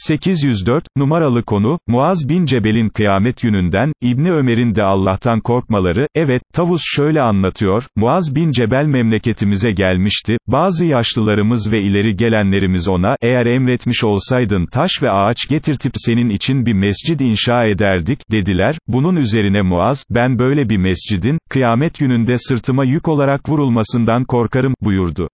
804, numaralı konu, Muaz bin Cebel'in kıyamet gününden, İbni Ömer'in de Allah'tan korkmaları, evet, Tavus şöyle anlatıyor, Muaz bin Cebel memleketimize gelmişti, bazı yaşlılarımız ve ileri gelenlerimiz ona, eğer emretmiş olsaydın taş ve ağaç getirtip senin için bir mescid inşa ederdik, dediler, bunun üzerine Muaz, ben böyle bir mescidin, kıyamet gününde sırtıma yük olarak vurulmasından korkarım, buyurdu.